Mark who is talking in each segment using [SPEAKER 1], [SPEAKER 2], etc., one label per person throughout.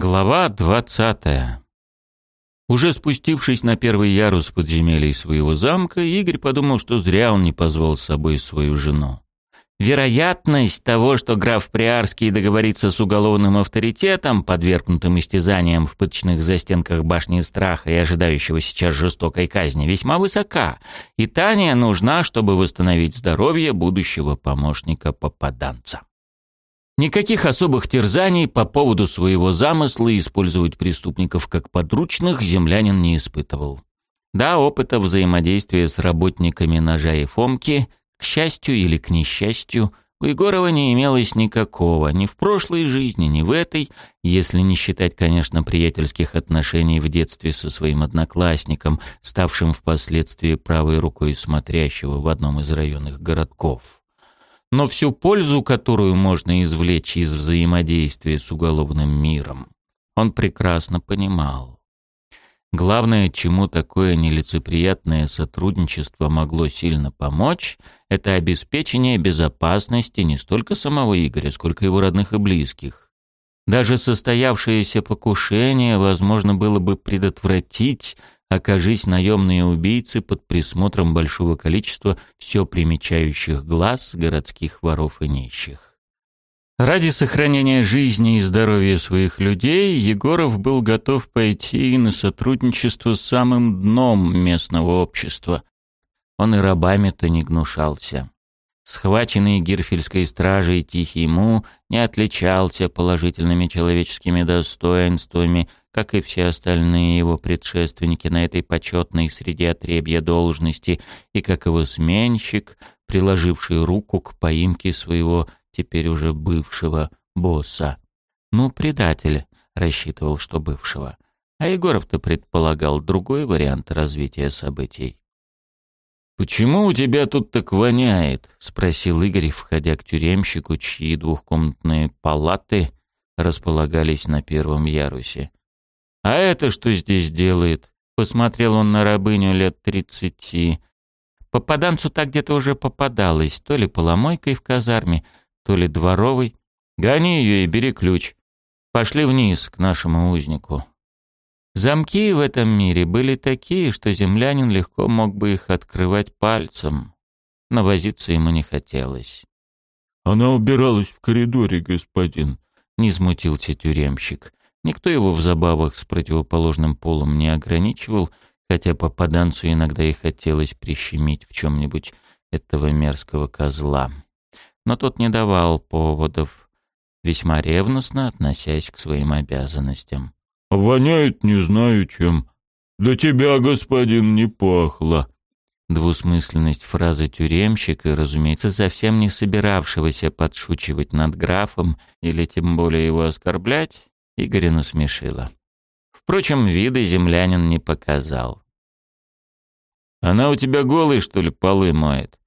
[SPEAKER 1] Глава 20. Уже спустившись на первый ярус подземелья своего замка, Игорь подумал, что зря он не позвал с собой свою жену. Вероятность того, что граф Приарский договорится с уголовным авторитетом, подвергнутым истязаниям в пыточных застенках башни страха и ожидающего сейчас жестокой казни, весьма высока, и Таня нужна, чтобы восстановить здоровье будущего помощника попаданца. Никаких особых терзаний по поводу своего замысла использовать преступников как подручных землянин не испытывал. Да, опыта взаимодействия с работниками ножа и фомки, к счастью или к несчастью, у Егорова не имелось никакого, ни в прошлой жизни, ни в этой, если не считать, конечно, приятельских отношений в детстве со своим одноклассником, ставшим впоследствии правой рукой смотрящего в одном из районных городков но всю пользу, которую можно извлечь из взаимодействия с уголовным миром, он прекрасно понимал. Главное, чему такое нелицеприятное сотрудничество могло сильно помочь, это обеспечение безопасности не столько самого Игоря, сколько его родных и близких. Даже состоявшееся покушение возможно было бы предотвратить, окажись наемные убийцы под присмотром большого количества все примечающих глаз городских воров и нищих. Ради сохранения жизни и здоровья своих людей Егоров был готов пойти и на сотрудничество с самым дном местного общества. Он и рабами-то не гнушался схваченный Гирфельской стражей Тихий Му не отличался положительными человеческими достоинствами, как и все остальные его предшественники на этой почетной среде отребья должности, и как его сменщик, приложивший руку к поимке своего теперь уже бывшего босса. Ну, предатель, рассчитывал, что бывшего. А Егоров-то предполагал другой вариант развития событий. «Почему у тебя тут так воняет?» — спросил Игорь, входя к тюремщику, чьи двухкомнатные палаты располагались на первом ярусе. «А это что здесь делает?» — посмотрел он на рабыню лет тридцати. Попаданцу так где-то уже попадалось, то ли поломойкой в казарме, то ли дворовой. «Гони ее и бери ключ. Пошли вниз к нашему узнику». Замки в этом мире были такие, что землянин легко мог бы их открывать пальцем. Но возиться ему не хотелось.
[SPEAKER 2] «Она убиралась в коридоре, господин», —
[SPEAKER 1] не смутился тюремщик. Никто его в забавах с противоположным полом не ограничивал, хотя попаданцу иногда и хотелось прищемить в чем-нибудь этого мерзкого козла. Но тот не давал поводов, весьма ревностно относясь к своим обязанностям
[SPEAKER 2] воняет не знаю чем. Для тебя, господин, не пахло».
[SPEAKER 1] Двусмысленность фразы тюремщика, разумеется, совсем не собиравшегося подшучивать над графом или тем более его оскорблять, Игоря насмешила. Впрочем, вида землянин не показал. «Она у тебя голой, что ли, полы моет?»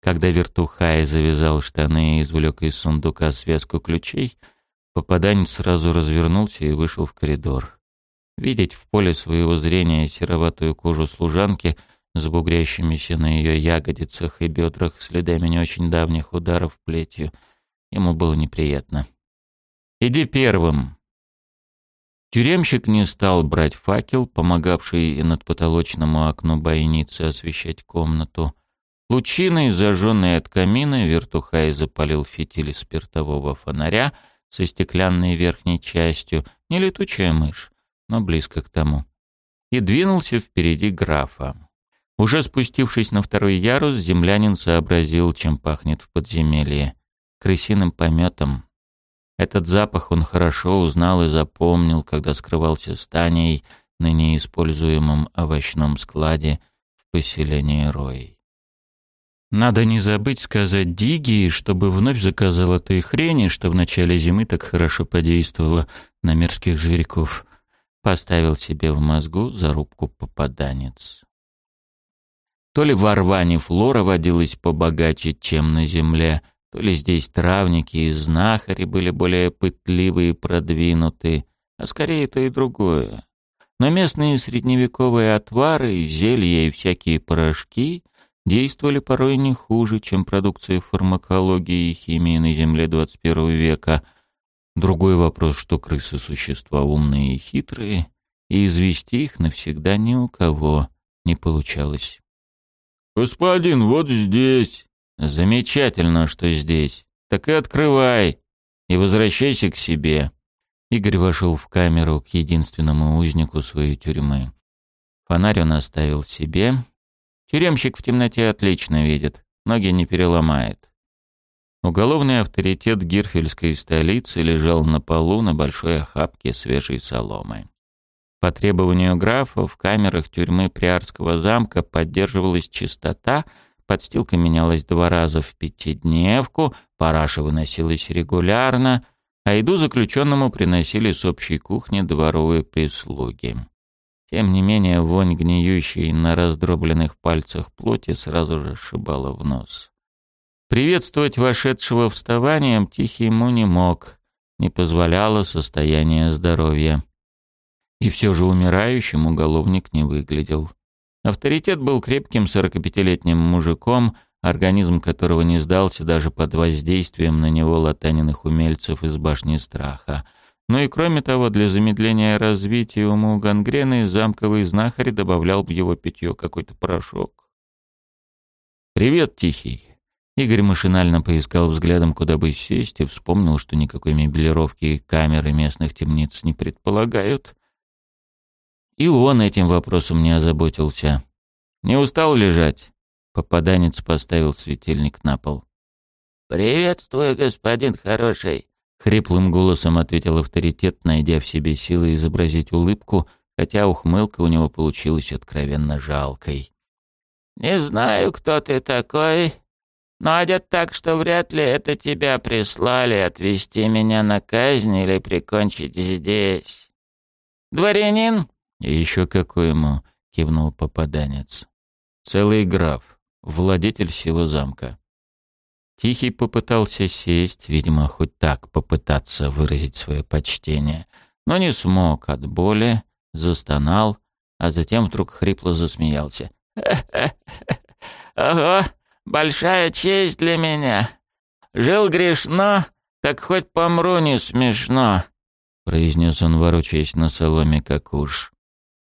[SPEAKER 1] Когда Вертухай завязал штаны и извлек из сундука связку ключей, Попаданец сразу развернулся и вышел в коридор. Видеть в поле своего зрения сероватую кожу служанки с бугрящимися на ее ягодицах и бедрах следами не очень давних ударов плетью ему было неприятно. «Иди первым!» Тюремщик не стал брать факел, помогавший над потолочному окну бойницы освещать комнату. Лучиной, зажженной от камина, вертухай запалил фитили спиртового фонаря — со стеклянной верхней частью, не летучая мышь, но близко к тому. И двинулся впереди графа. Уже спустившись на второй ярус, землянин сообразил, чем пахнет в подземелье. Крысиным пометом. Этот запах он хорошо узнал и запомнил, когда скрывался с Таней на неиспользуемом овощном складе в поселении Рой. Надо не забыть сказать Диге, чтобы вновь заказала той хрени, что в начале зимы так хорошо подействовала на мерзких зверьков. Поставил себе в мозгу зарубку попаданец. То ли в Орване флора водилась побогаче, чем на земле, то ли здесь травники и знахари были более пытливы и продвинуты, а скорее то и другое. Но местные средневековые отвары, зелья и всякие порошки — действовали порой не хуже, чем продукция фармакологии и химии на Земле 21 века. Другой вопрос, что крысы – существа умные и хитрые, и извести их навсегда ни у кого не получалось.
[SPEAKER 2] «Господин, вот здесь!»
[SPEAKER 1] «Замечательно, что здесь. Так и открывай, и возвращайся к себе». Игорь вошел в камеру к единственному узнику своей тюрьмы. Фонарь он оставил себе, Тюремщик в темноте отлично видит, ноги не переломает. Уголовный авторитет Гирфельской столицы лежал на полу на большой охапке свежей соломы. По требованию графа в камерах тюрьмы Приарского замка поддерживалась чистота, подстилка менялась два раза в пятидневку, параша выносилась регулярно, а еду заключенному приносили с общей кухни дворовые прислуги. Тем не менее, вонь гниющей на раздробленных пальцах плоти сразу же шибала в нос. Приветствовать вошедшего вставанием Тихий ему не мог, не позволяло состояние здоровья. И все же умирающим уголовник не выглядел. Авторитет был крепким 45-летним мужиком, организм которого не сдался даже под воздействием на него латаниных умельцев из башни страха — но и кроме того, для замедления развития уму гангрены замковый знахарь добавлял в его питье какой-то порошок. «Привет, Тихий!» Игорь машинально поискал взглядом, куда бы сесть, и вспомнил, что никакой мебелировки и камеры местных темниц не предполагают. И он этим вопросом не озаботился. «Не устал лежать?» Попаданец поставил светильник на пол.
[SPEAKER 3] «Приветствую, господин хороший!»
[SPEAKER 1] Хриплым голосом ответил авторитет, найдя в себе силы изобразить улыбку, хотя ухмылка у него получилась откровенно жалкой.
[SPEAKER 3] «Не знаю, кто ты такой, но одет так, что вряд ли это тебя прислали отвезти меня на казнь или прикончить здесь. Дворянин?»
[SPEAKER 1] «Еще какой ему?» — кивнул попаданец. «Целый граф, владетель всего замка. Тихий попытался сесть, видимо, хоть так попытаться выразить свое почтение, но не смог от боли, застонал, а затем вдруг хрипло засмеялся.
[SPEAKER 3] «Ого, большая честь для меня! Жил грешно, так хоть помру не смешно!» произнес он, ворочаясь на соломе, как уж.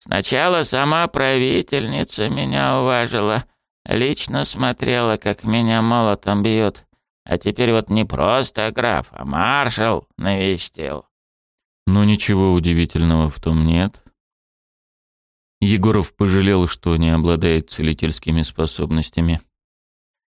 [SPEAKER 3] «Сначала сама правительница меня уважила, Лично смотрела, как меня молотом бьют. А теперь вот не просто граф, а маршал навестил.
[SPEAKER 1] Ну ничего удивительного в том нет. Егоров пожалел, что не обладает целительскими способностями.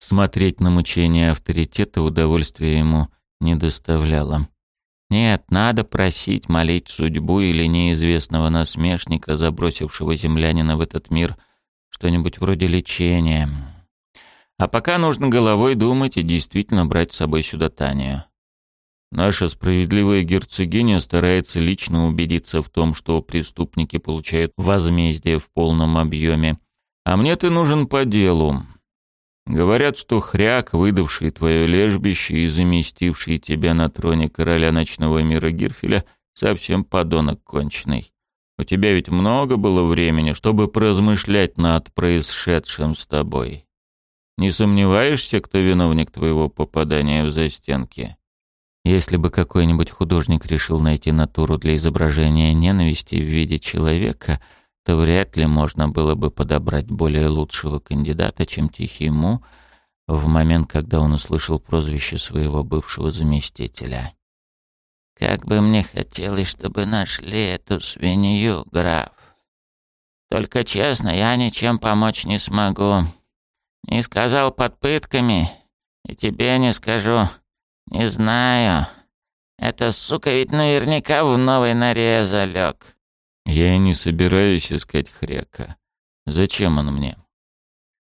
[SPEAKER 1] Смотреть на мучение авторитета удовольствия ему не доставляло. Нет, надо просить молить судьбу или неизвестного насмешника, забросившего землянина в этот мир – что-нибудь вроде лечения. А пока нужно головой думать и действительно брать с собой сюда Танию. Наша справедливая герцогиня старается лично убедиться в том, что преступники получают возмездие в полном объеме. А мне ты нужен по делу. Говорят, что хряк, выдавший твое лежбище и заместивший тебя на троне короля ночного мира Гирфеля, совсем подонок конченый. У тебя ведь много было времени, чтобы поразмышлять над происшедшим с тобой. Не сомневаешься, кто виновник твоего попадания в застенки?» Если бы какой-нибудь художник решил найти натуру для изображения ненависти в виде человека, то вряд ли можно было бы подобрать более лучшего кандидата, чем Тихий Му, в момент, когда он услышал прозвище своего бывшего заместителя.
[SPEAKER 3] Как бы мне хотелось, чтобы нашли эту свинью, граф. Только честно, я ничем помочь не смогу. Не сказал под пытками, и тебе не скажу. Не знаю. Эта сука ведь наверняка в новый норе залег.
[SPEAKER 1] Я и не собираюсь искать хряка. Зачем он мне?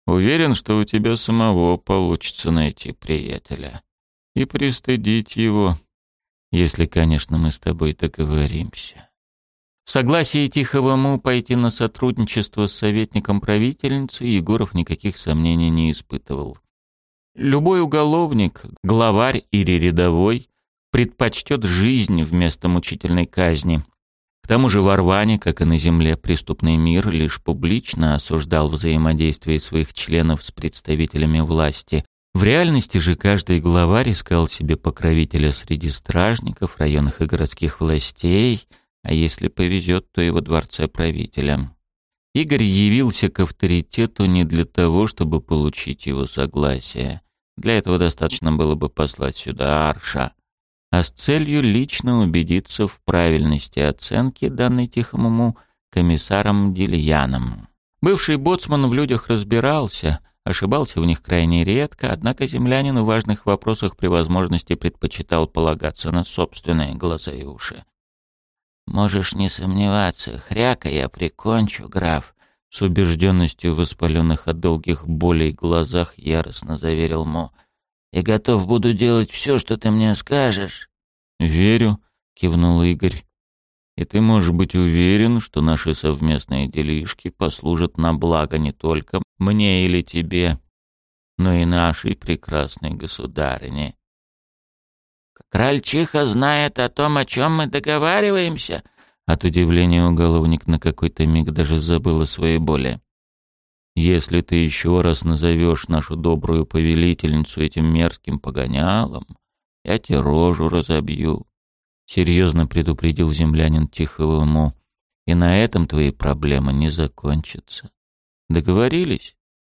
[SPEAKER 1] Уверен, что у тебя самого получится найти приятеля и пристыдить его. Если, конечно, мы с тобой договоримся. Согласие согласии Тиховому пойти на сотрудничество с советником правительницы Егоров никаких сомнений не испытывал. Любой уголовник, главарь или рядовой, предпочтет жизнь вместо мучительной казни. К тому же в Орване, как и на земле, преступный мир лишь публично осуждал взаимодействие своих членов с представителями власти, в реальности же каждый главарь искал себе покровителя среди стражников, районных и городских властей, а если повезет, то и во дворце правителя. Игорь явился к авторитету не для того, чтобы получить его согласие. Для этого достаточно было бы послать сюда Арша, а с целью лично убедиться в правильности оценки, данной Тихому комиссаром Дильяном. Бывший боцман в людях разбирался — ошибался в них крайне редко, однако землянин в важных вопросах при возможности предпочитал полагаться на собственные глаза и уши.
[SPEAKER 3] «Можешь не сомневаться, хряка я прикончу, граф», —
[SPEAKER 1] с убежденностью в воспаленных от долгих болей глазах яростно заверил Мо.
[SPEAKER 3] «И готов буду делать все, что ты мне скажешь».
[SPEAKER 1] «Верю», — кивнул Игорь. «И ты можешь быть уверен, что наши совместные делишки послужат на благо не только мне или тебе, но и нашей прекрасной государине.
[SPEAKER 3] Крольчиха знает о том, о чем мы договариваемся.
[SPEAKER 1] От удивления уголовник на какой-то миг даже забыл о своей боли. Если ты еще раз назовешь нашу добрую повелительницу этим мерзким погонялом, я тебе рожу разобью. Серьезно предупредил землянин Тихого Му. И на этом твои проблемы не закончатся. Договорились?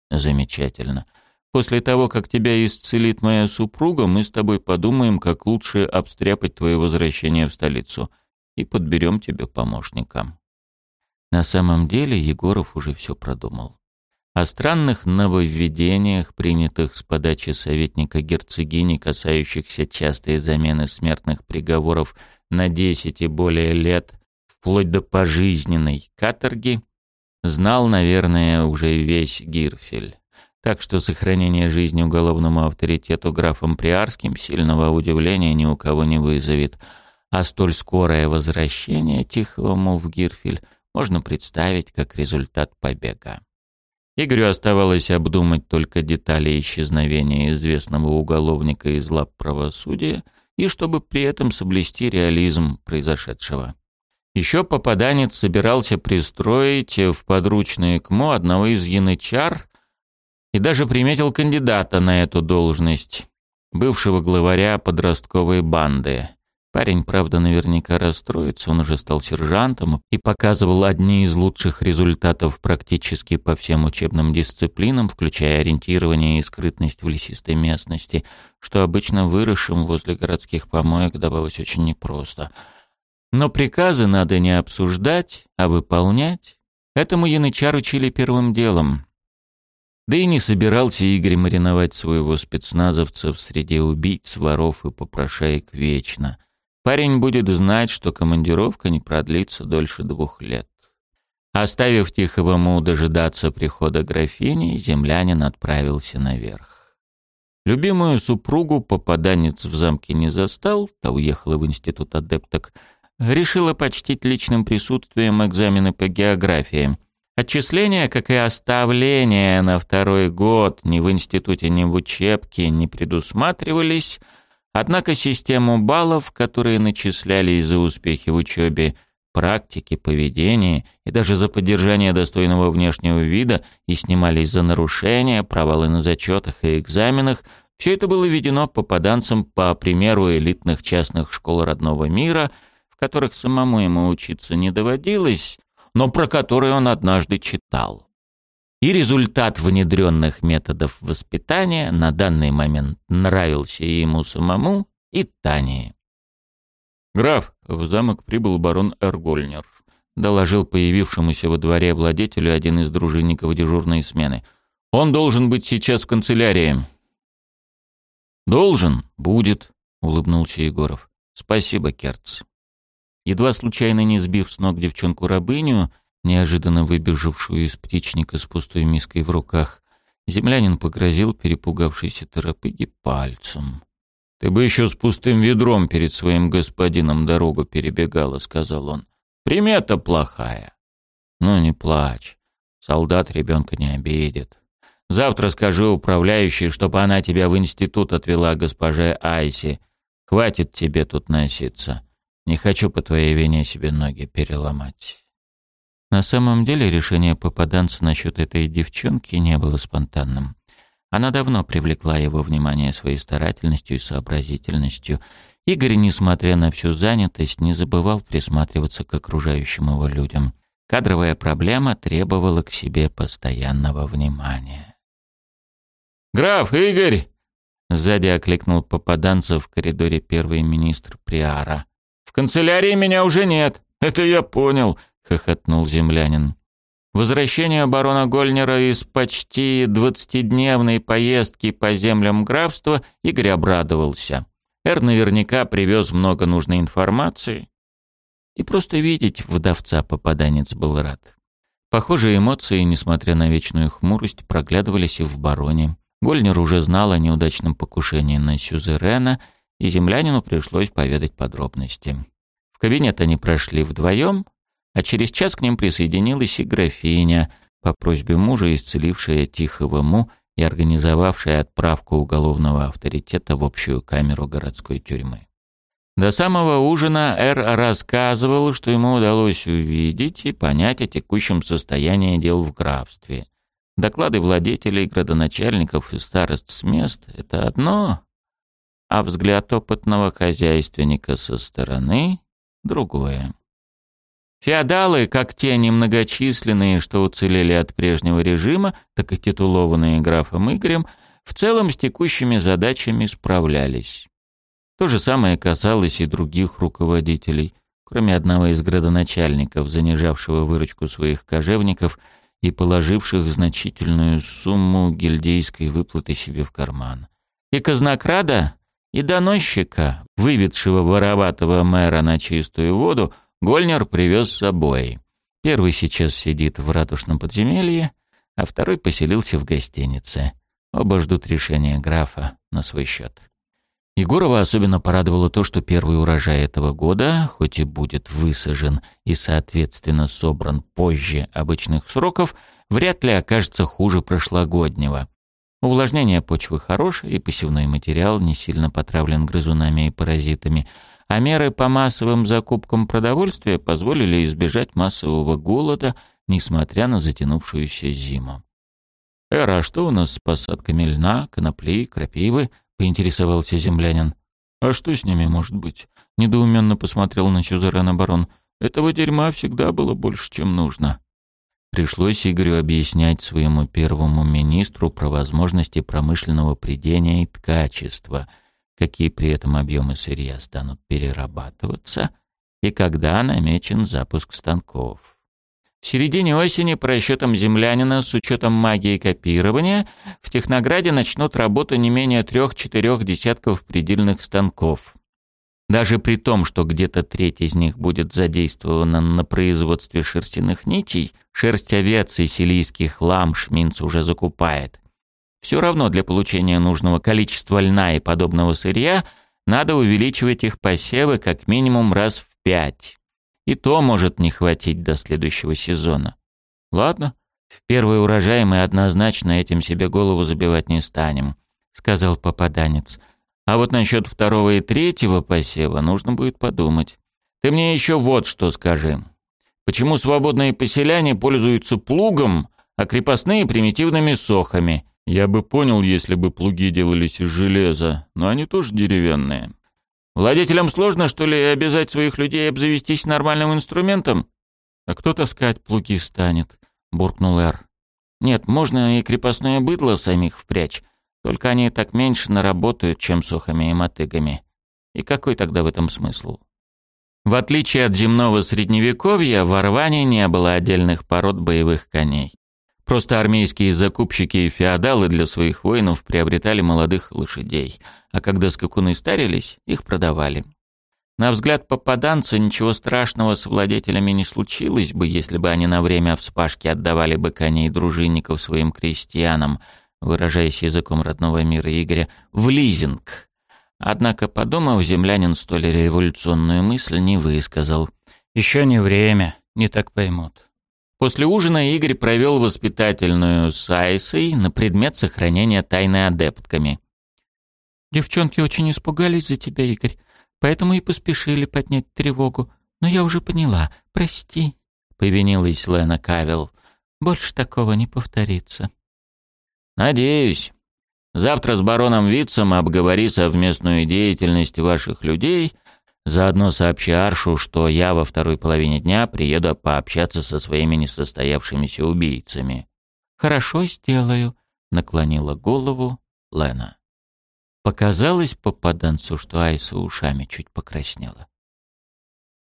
[SPEAKER 1] Замечательно. После того, как тебя исцелит моя супруга, мы с тобой подумаем, как лучше обстряпать твое возвращение в столицу и подберем тебе помощника. На самом деле Егоров уже все продумал. О странных нововведениях, принятых с подачи советника герцогини, касающихся частой замены смертных приговоров на 10 и более лет, вплоть до пожизненной каторги – Знал, наверное, уже весь Гирфель. Так что сохранение жизни уголовному авторитету графом Приарским сильного удивления ни у кого не вызовет. А столь скорое возвращение Тихому в Гирфель можно представить как результат побега. Игорю оставалось обдумать только детали исчезновения известного уголовника из лап правосудия и чтобы при этом соблюсти реализм произошедшего. Еще попаданец собирался пристроить в подручные КМО одного из янычар и даже приметил кандидата на эту должность, бывшего главаря подростковой банды. Парень, правда, наверняка расстроится, он уже стал сержантом и показывал одни из лучших результатов практически по всем учебным дисциплинам, включая ориентирование и скрытность в лесистой местности, что обычно выросшим возле городских помоек давалось очень непросто — но приказы надо не обсуждать, а выполнять. Этому янычар учили первым делом. Да и не собирался Игорь мариновать своего спецназовца в среде убийц, воров и попрошаек вечно. Парень будет знать, что командировка не продлится дольше двух лет. Оставив Тиховому дожидаться прихода графини, землянин отправился наверх. Любимую супругу попаданец в замке не застал, та уехала в институт адепток, решила почтить личным присутствием экзамены по географии. Отчисление, как и оставление на второй год ни в институте, ни в учебке не предусматривались, однако систему баллов, которые начислялись за успехи в учебе, практике, поведении и даже за поддержание достойного внешнего вида и снимались за нарушения, провалы на зачетах и экзаменах, все это было введено попаданцам по примеру элитных частных школ родного мира – которых самому ему учиться не доводилось, но про которые он однажды читал. И результат внедренных методов воспитания на данный момент нравился и ему самому, и Тане.
[SPEAKER 2] «Граф, в замок прибыл барон Эргольнер», — доложил появившемуся во дворе владетелю один из дружинников дежурной смены. «Он должен быть сейчас в канцелярии».
[SPEAKER 1] «Должен? Будет», — улыбнулся Егоров. «Спасибо, Керц». Едва случайно не сбив с ног девчонку-рабыню, неожиданно выбежавшую из птичника с пустой миской в руках, землянин погрозил перепугавшейся торопыге пальцем.
[SPEAKER 2] «Ты бы еще с пустым ведром перед своим господином дорогу перебегала», — сказал он. «Примета плохая».
[SPEAKER 1] «Ну, не плачь. Солдат ребенка не обидит. Завтра скажи управляющей, чтобы она тебя в институт отвела госпоже Айси. Хватит тебе тут носиться». Не хочу по твоей вине себе ноги переломать. На самом деле решение попаданца насчет этой девчонки не было спонтанным. Она давно привлекла его внимание своей старательностью и сообразительностью. Игорь, несмотря на всю занятость, не забывал присматриваться к окружающим его людям. Кадровая проблема требовала к себе постоянного внимания.
[SPEAKER 2] «Граф, Игорь!»
[SPEAKER 1] — сзади окликнул попаданца в коридоре первый министр Приара.
[SPEAKER 2] В канцелярии меня уже нет. Это я понял, хохотнул землянин.
[SPEAKER 1] Возвращение барона Гольнера из почти двадцатидневной поездки по землям графства Игорь обрадовался. Эр наверняка привез много нужной информации. И просто видеть вдовца попаданец был рад. Похожие эмоции, несмотря на вечную хмурость, проглядывались и в бароне. Гольнер уже знал о неудачном покушении на Сюзерена — и землянину пришлось поведать подробности. В кабинет они прошли вдвоем, а через час к ним присоединилась и графиня, по просьбе мужа исцелившая Тихого Му и организовавшая отправку уголовного авторитета в общую камеру городской тюрьмы. До самого ужина Эр рассказывал, что ему удалось увидеть и понять о текущем состоянии дел в графстве. Доклады владетелей, градоначальников и старост с мест — это одно, а взгляд опытного хозяйственника со стороны — другое. Феодалы, как те немногочисленные, что уцелели от прежнего режима, так и титулованные графом Игорем, в целом с текущими задачами справлялись. То же самое касалось и других руководителей, кроме одного из градоначальников, занижавшего выручку своих кожевников и положивших значительную сумму гильдейской выплаты себе в карман. И казнокрада, и доносчика, выведшего вороватого мэра на чистую воду, Гольнер привез с собой. Первый сейчас сидит в ратушном подземелье, а второй поселился в гостинице. Оба ждут решения графа на свой счет. Егорова особенно порадовало то, что первый урожай этого года, хоть и будет высажен и, соответственно, собран позже обычных сроков, вряд ли окажется хуже прошлогоднего. Увлажнение почвы хорошее, и посевной материал не сильно потравлен грызунами и паразитами, а меры по массовым закупкам продовольствия позволили избежать массового голода, несмотря на затянувшуюся зиму. «Эра, а что у нас с посадками льна, конопли, крапивы?» — поинтересовался землянин. «А что с ними может быть?» — недоуменно посмотрел на Чузерена барон. «Этого дерьма всегда было больше, чем нужно». Пришлось Игорю объяснять своему первому министру про возможности промышленного придения и ткачества, какие при этом объемы сырья станут перерабатываться и когда намечен запуск станков. В середине осени по расчетам землянина с учетом магии копирования в Технограде начнут работу не менее трех-четырех десятков предельных станков – даже при том, что где-то треть из них будет задействована на производстве шерстяных нитей, шерсть овец и силийских лам Шминц уже закупает. Все равно для получения нужного количества льна и подобного сырья надо увеличивать их посевы как минимум раз в пять. И то может не хватить до следующего сезона. Ладно, в первый урожай мы однозначно этим себе голову забивать не станем, сказал попаданец. А вот насчет второго и третьего посева нужно будет подумать. Ты мне еще вот что скажи. Почему свободные поселяне пользуются плугом, а крепостные — примитивными сохами? Я бы понял, если бы плуги делались из железа, но они тоже деревянные. Владетелям сложно, что ли, обязать своих людей обзавестись нормальным инструментом? А кто таскать плуги станет? буркнул Эр. Нет, можно и крепостное быдло самих впрячь, только они так меньше наработают, чем сухами и мотыгами. И какой тогда в этом смысл? В отличие от земного средневековья, в Орване не было отдельных пород боевых коней. Просто армейские закупщики и феодалы для своих воинов приобретали молодых лошадей, а когда скакуны старились, их продавали. На взгляд попаданца ничего страшного с владетелями не случилось бы, если бы они на время вспашки отдавали бы коней дружинников своим крестьянам – выражаясь языком родного мира Игоря, в лизинг. Однако, подумав, землянин столь революционную мысль не высказал. «Еще не время, не так поймут». После ужина Игорь провел воспитательную с Айсой на предмет сохранения тайны адептками. «Девчонки очень испугались за тебя, Игорь, поэтому и поспешили поднять тревогу. Но я уже поняла, прости», — повинилась Лена Кавел. «Больше такого не повторится». Надеюсь. Завтра с бароном Витцем обговори совместную деятельность ваших людей, заодно сообщи Аршу, что я во второй половине дня приеду пообщаться со своими несостоявшимися убийцами».
[SPEAKER 2] «Хорошо сделаю», — наклонила голову Лена. Показалось попаданцу, что Айса ушами чуть покраснела.